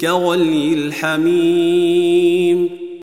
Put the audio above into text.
كغلي الحميم